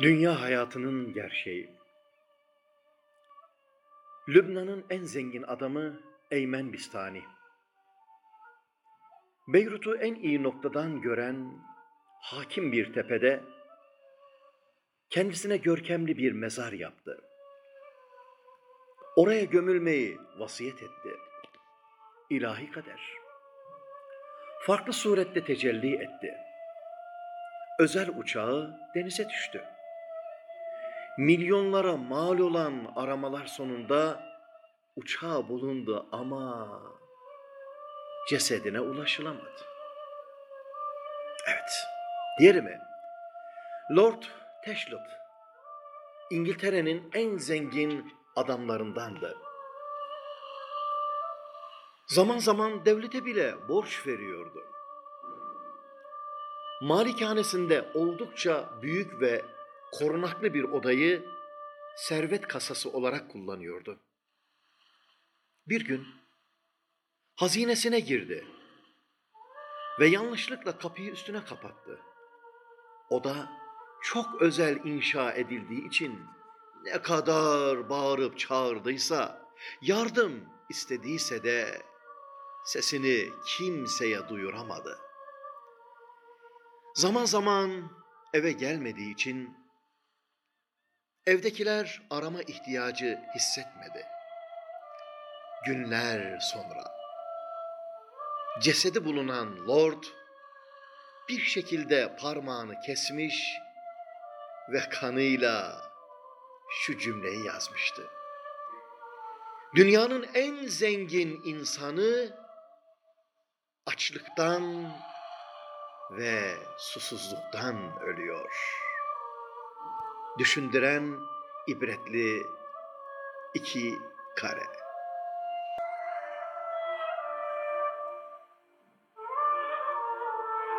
Dünya hayatının gerçeği. Lübnan'ın en zengin adamı Eymen Bistani. Beyrut'u en iyi noktadan gören hakim bir tepede kendisine görkemli bir mezar yaptı. Oraya gömülmeyi vasiyet etti. İlahi kader. Farklı surette tecelli etti. Özel uçağı denize düştü milyonlara mal olan aramalar sonunda uçağı bulundu ama cesedine ulaşılamadı. Evet, diğeri mi? Lord Teşlut, İngiltere'nin en zengin adamlarındandı. Zaman zaman devlete bile borç veriyordu. Malikanesinde oldukça büyük ve korunaklı bir odayı servet kasası olarak kullanıyordu. Bir gün hazinesine girdi ve yanlışlıkla kapıyı üstüne kapattı. Oda çok özel inşa edildiği için ne kadar bağırıp çağırdıysa, yardım istediyse de sesini kimseye duyuramadı. Zaman zaman eve gelmediği için Evdekiler arama ihtiyacı hissetmedi. Günler sonra cesedi bulunan Lord bir şekilde parmağını kesmiş ve kanıyla şu cümleyi yazmıştı. Dünyanın en zengin insanı açlıktan ve susuzluktan ölüyor.'' Düşündüren ibretli iki kare.